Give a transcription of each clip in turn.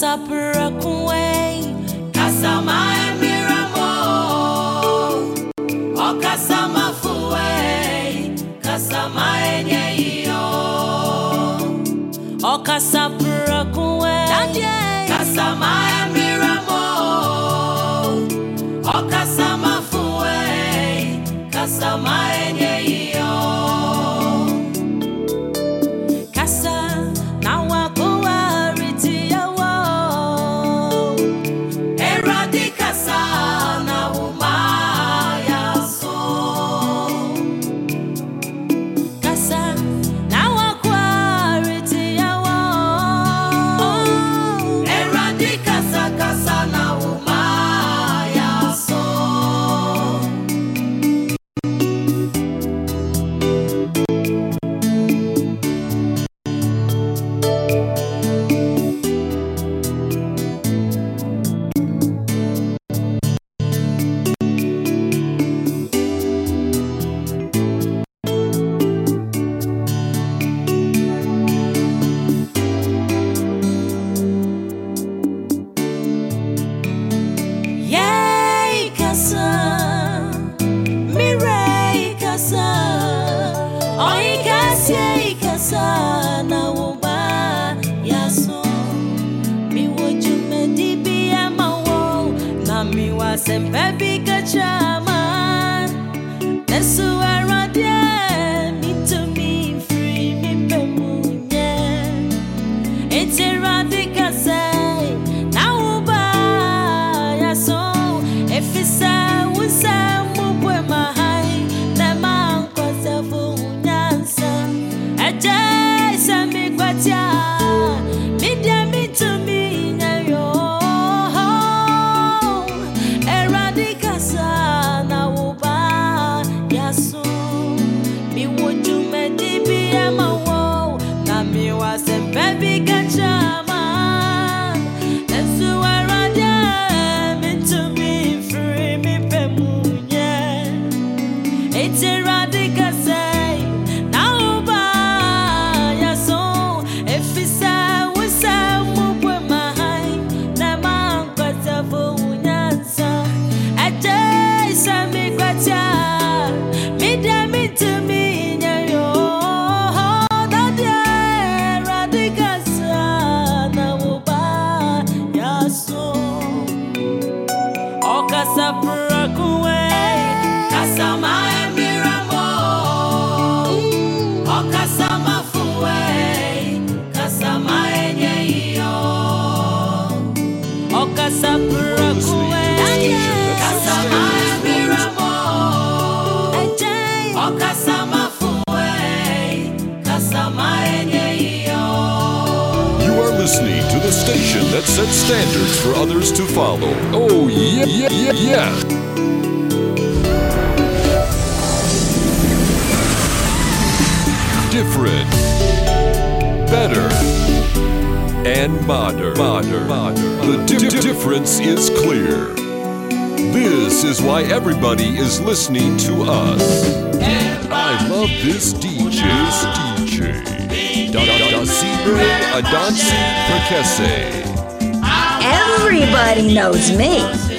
Sapura Kuwei, kasama Miramo, O oh, Kasama Fuwei, Kasamae Nyeio, O Kasapura Kuwei, kasama Miramo, O Kasama Fuwei, oh, Kasamae that set standards for others to follow. Oh, yeah, yeah, yeah, yeah. different, better, and modern. modern. modern. The di- di- difference is clear. This is why everybody is listening to us. I love this DJ. DJ. Da da da Sibre Adansi Prekese. Everybody knows me.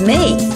Knows me.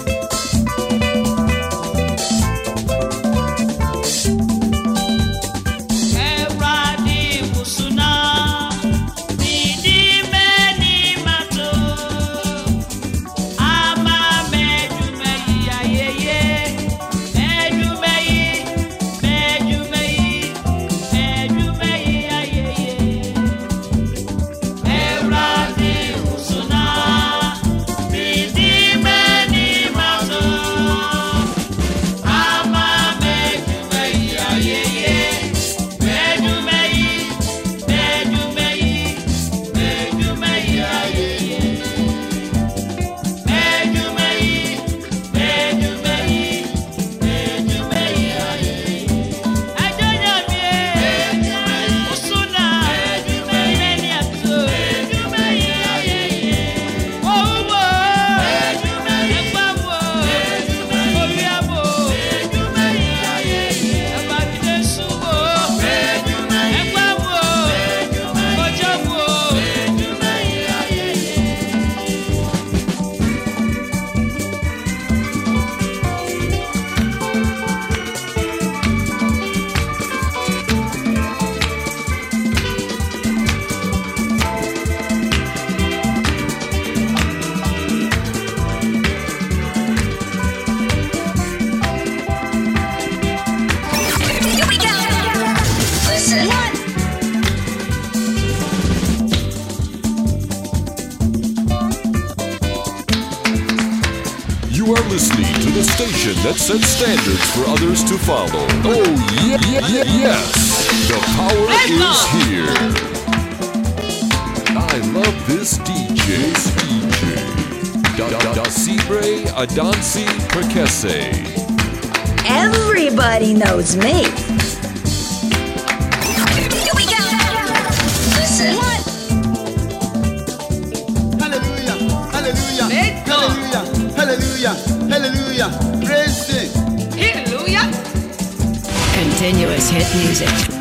That set standards for others to follow. Oh, yeah, yeah, yeah, yes. The power is here. I love this DJ. This DJ. Da, da, da Cibre Adansi Prekese. Everybody knows me. Here we go. Listen. Hallelujah, hallelujah, hallelujah, hallelujah, hallelujah. Praise Continuous hit music.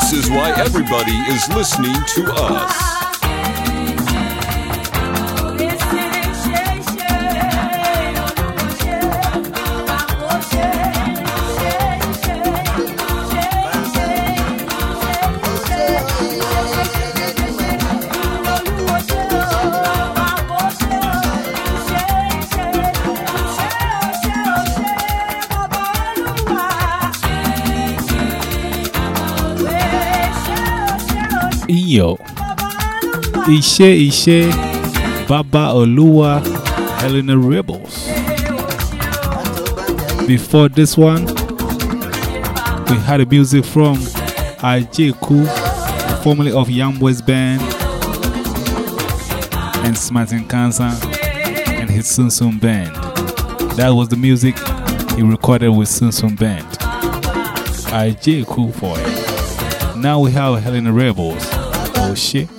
This is why everybody is listening to us. Iyo. Ishe Ishe. Baba Oluwa. Helena Rebels. Before this one, we had music from Ajeku, formerly of Young Boys Band, and Smartin Kansa and his Sun Sun Band. That was the music he recorded with Sun Sun Band. Ajeku for it. Now we have Helena Rebels. Oh shit.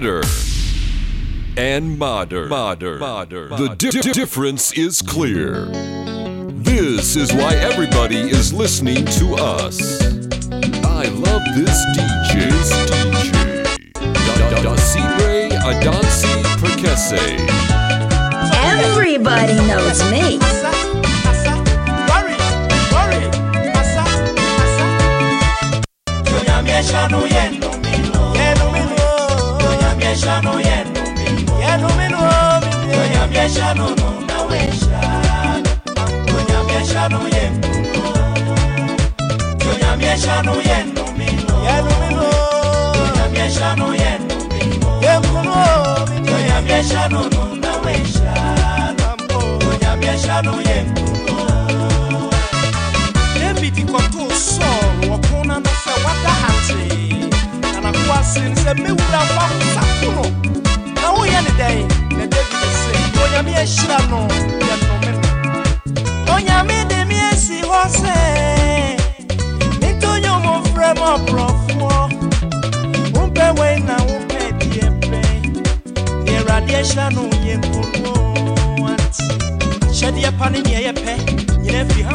Better, and modern. Modern. Modern. The di- di- difference is clear. This is why everybody is listening to us. I love this DJ. This DJ. Da- da- Dasibre Adansi Prekese. Everybody knows me. yanu yenu. Yonyami eshanu yenu mino. Na no sɛ wada hate na woyɛ ne dɛn na david se no ahyira no yɛ nkono ante hyɛdeɛ pa ne neɛ yɛpɛ nyina firi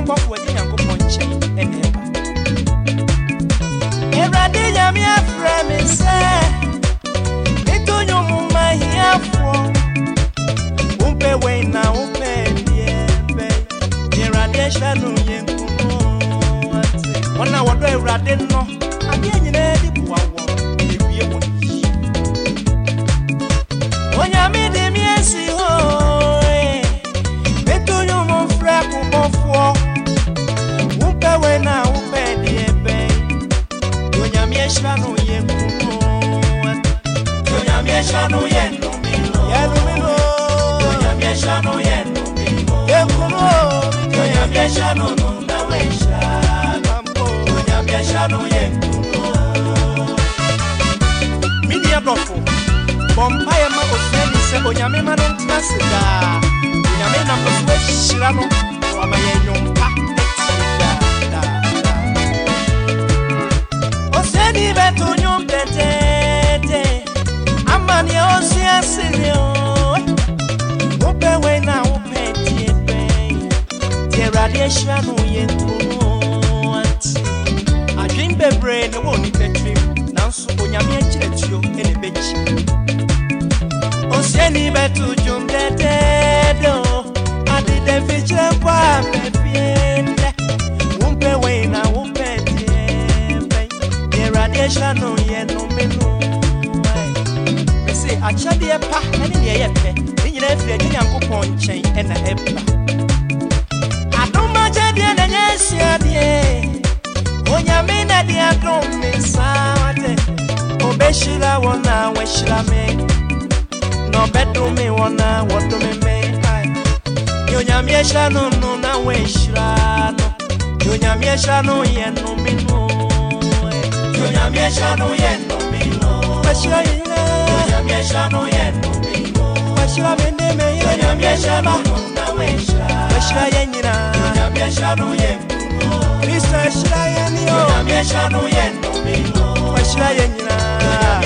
onyame ma no ntena se daa onyame nam no so ahyira no na wama yɛ nnwompa osuani bɛto nnwom tɛtɛɛtɛ ama neɛ ɔsua sere o. Wopɛ wei na wopɛ tie bɛn deɛ awurade ahyira no yɛ nkono ante adwen bebree ne wɔ nnipa tirim nanso onyame akyirɛtuo ɛne bɛkyi usieni betu jumbe tedo adide fichre kwa mepiende umpe wena umpe tiembe ye radiation ye no menu mese akyɛdeɛ pa ne neɛ yɛ pɛ ne nyinaa afiri agye nyankopɔn nkyɛn ɛna ɛba adom akyɛdeɛ na nyɛ asiadeɛ onyame na de adom me nsa wate obɛhyira wɔn a wɔahyira me. Na ɔbɛdome wɔn a wɔdome me Ai. ne onyame ahyira no no na wɔahyira no. Ne onyame ahyira no yɛ nome no. Ai. ne onyame ahyira no yɛ nome no. Wɔahyira yɛ nyinaa onyame ahyira no yɛ nome no. Wɔahyira me ne me yɛ onyame ahyira no no na wɔahyira wɔahyira yɛ nyinaa onyame ahyira no yɛ nkuno kristo ahyira yɛ ne o. onyame ahyira no yɛ nome no. Wɔahyira yɛ nyinaa onyame